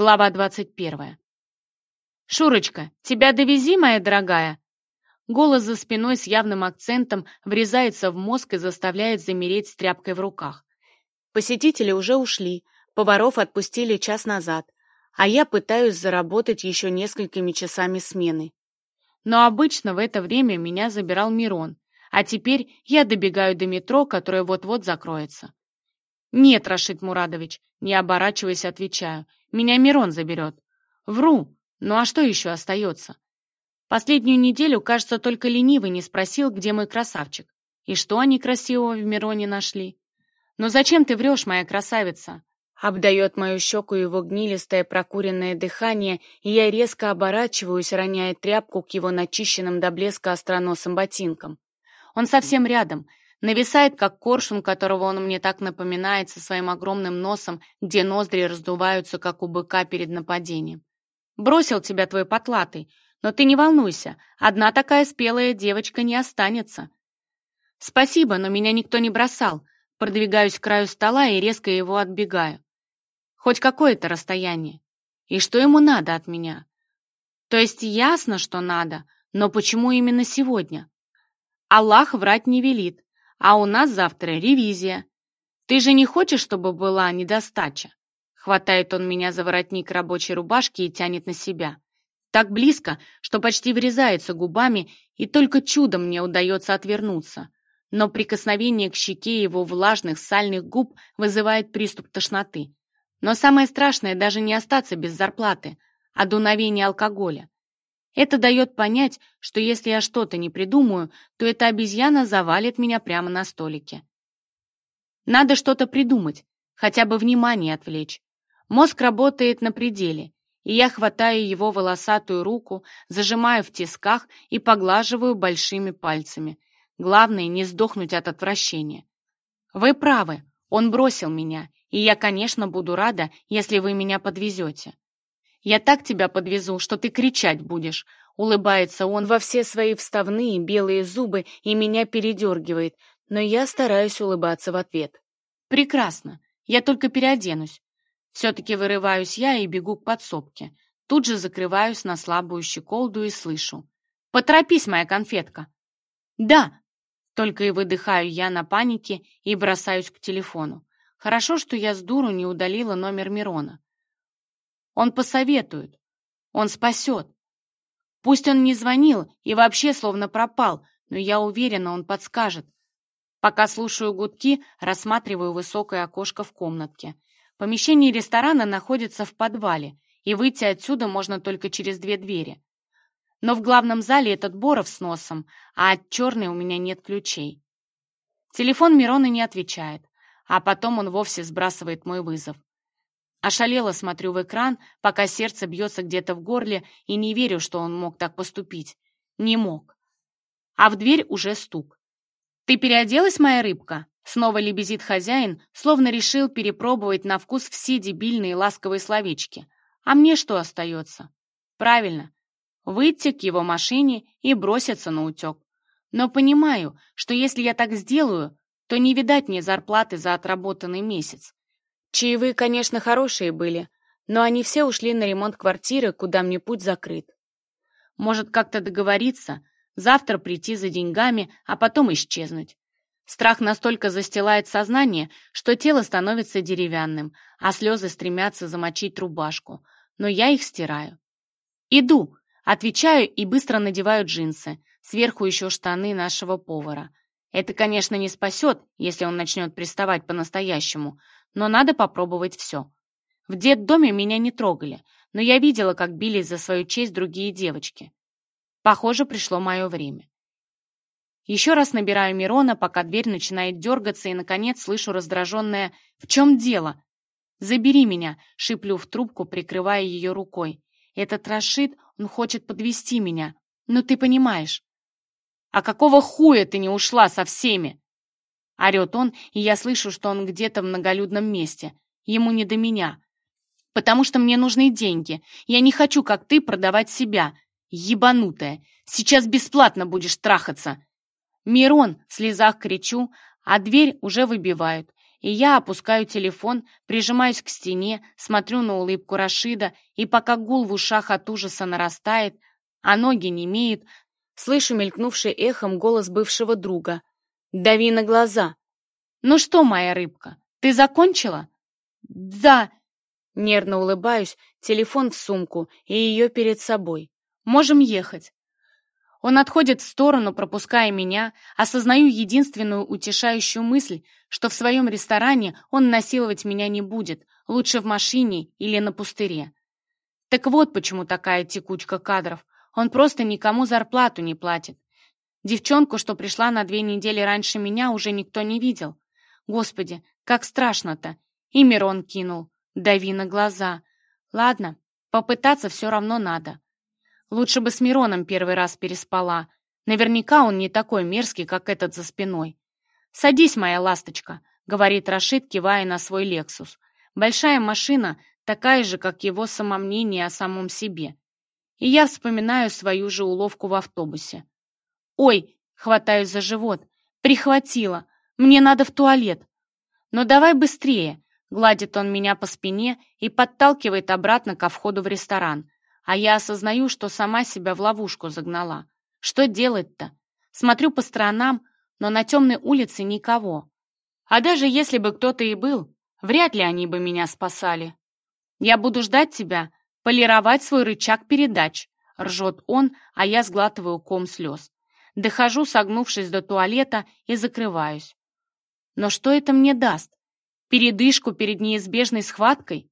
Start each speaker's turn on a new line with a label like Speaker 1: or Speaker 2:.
Speaker 1: Глава 21. «Шурочка, тебя довези, моя дорогая!» Голос за спиной с явным акцентом врезается в мозг и заставляет замереть с тряпкой в руках. Посетители уже ушли, поваров отпустили час назад, а я пытаюсь заработать еще несколькими часами смены. Но обычно в это время меня забирал Мирон, а теперь я добегаю до метро, которое вот-вот закроется. «Нет, Рашид Мурадович», не оборачиваясь, отвечаю, «меня Мирон заберет». Вру, ну а что еще остается? Последнюю неделю, кажется, только ленивый не спросил, где мой красавчик. И что они красивого в Мироне нашли? «Но зачем ты врешь, моя красавица?» Обдает мою щеку его гнилистое прокуренное дыхание, и я резко оборачиваюсь, роняя тряпку к его начищенным до блеска остроносым ботинкам. Он совсем рядом, нависает, как коршун, которого он мне так напоминает со своим огромным носом, где ноздри раздуваются, как у быка перед нападением. Бросил тебя твой потлатый, но ты не волнуйся, одна такая спелая девочка не останется. Спасибо, но меня никто не бросал. Продвигаюсь к краю стола и резко его отбегаю. Хоть какое-то расстояние. И что ему надо от меня? То есть ясно, что надо, но почему именно сегодня? Аллах врать не велит, а у нас завтра ревизия. Ты же не хочешь, чтобы была недостача?» Хватает он меня за воротник рабочей рубашки и тянет на себя. Так близко, что почти врезается губами, и только чудом мне удается отвернуться. Но прикосновение к щеке его влажных сальных губ вызывает приступ тошноты. Но самое страшное даже не остаться без зарплаты, а дуновение алкоголя. Это дает понять, что если я что-то не придумаю, то эта обезьяна завалит меня прямо на столике. Надо что-то придумать, хотя бы внимание отвлечь. Мозг работает на пределе, и я хватаю его волосатую руку, зажимаю в тисках и поглаживаю большими пальцами. Главное, не сдохнуть от отвращения. Вы правы, он бросил меня, и я, конечно, буду рада, если вы меня подвезете. Я так тебя подвезу, что ты кричать будешь. Улыбается он во все свои вставные белые зубы и меня передергивает, но я стараюсь улыбаться в ответ. Прекрасно. Я только переоденусь. Все-таки вырываюсь я и бегу к подсобке. Тут же закрываюсь на слабую щеколду и слышу. «Поторопись, моя конфетка!» «Да!» Только и выдыхаю я на панике и бросаюсь к телефону. Хорошо, что я с дуру не удалила номер Мирона. Он посоветует. Он спасет. Пусть он не звонил и вообще словно пропал, но я уверена, он подскажет. Пока слушаю гудки, рассматриваю высокое окошко в комнатке. Помещение ресторана находится в подвале, и выйти отсюда можно только через две двери. Но в главном зале этот Боров с носом, а от черной у меня нет ключей. Телефон Мирона не отвечает, а потом он вовсе сбрасывает мой вызов. Ошалело смотрю в экран, пока сердце бьется где-то в горле, и не верю, что он мог так поступить. Не мог. А в дверь уже стук. «Ты переоделась, моя рыбка?» Снова лебезит хозяин, словно решил перепробовать на вкус все дебильные ласковые словечки. А мне что остается? Правильно, выйти к его машине и броситься на утек. Но понимаю, что если я так сделаю, то не видать мне зарплаты за отработанный месяц. Чаевые, конечно, хорошие были, но они все ушли на ремонт квартиры, куда мне путь закрыт. Может, как-то договориться, завтра прийти за деньгами, а потом исчезнуть. Страх настолько застилает сознание, что тело становится деревянным, а слезы стремятся замочить рубашку, но я их стираю. «Иду!» — отвечаю и быстро надеваю джинсы, сверху еще штаны нашего повара. Это, конечно, не спасет, если он начнет приставать по-настоящему, но надо попробовать все. В детдоме меня не трогали, но я видела, как били за свою честь другие девочки. Похоже, пришло мое время. Еще раз набираю Мирона, пока дверь начинает дергаться, и, наконец, слышу раздраженное «В чем дело?» «Забери меня!» — шиплю в трубку, прикрывая ее рукой. «Этот Рашид, он хочет подвести меня. Но ну ты понимаешь». «А какого хуя ты не ушла со всеми?» Орет он, и я слышу, что он где-то в многолюдном месте. Ему не до меня. Потому что мне нужны деньги. Я не хочу, как ты, продавать себя. Ебанутая. Сейчас бесплатно будешь трахаться. Мирон, в слезах кричу, а дверь уже выбивают. И я опускаю телефон, прижимаюсь к стене, смотрю на улыбку Рашида, и пока гул в ушах от ужаса нарастает, а ноги не имеют, слышу мелькнувший эхом голос бывшего друга. «Дави на глаза!» «Ну что, моя рыбка, ты закончила?» «Да!» Нервно улыбаюсь, телефон в сумку и ее перед собой. «Можем ехать!» Он отходит в сторону, пропуская меня, осознаю единственную утешающую мысль, что в своем ресторане он насиловать меня не будет, лучше в машине или на пустыре. Так вот почему такая текучка кадров. Он просто никому зарплату не платит. Девчонку, что пришла на две недели раньше меня, уже никто не видел. Господи, как страшно-то. И Мирон кинул. Дави на глаза. Ладно, попытаться все равно надо. Лучше бы с Мироном первый раз переспала. Наверняка он не такой мерзкий, как этот за спиной. «Садись, моя ласточка», — говорит Рашид, кивая на свой «Лексус». Большая машина, такая же, как его самомнение о самом себе. И я вспоминаю свою же уловку в автобусе. Ой, хватаюсь за живот. Прихватило. Мне надо в туалет. Но давай быстрее. Гладит он меня по спине и подталкивает обратно ко входу в ресторан. А я осознаю, что сама себя в ловушку загнала. Что делать-то? Смотрю по сторонам, но на темной улице никого. А даже если бы кто-то и был, вряд ли они бы меня спасали. Я буду ждать тебя, полировать свой рычаг передач. Ржет он, а я сглатываю ком слез. Дохожу, согнувшись до туалета, и закрываюсь. Но что это мне даст? Передышку перед неизбежной схваткой?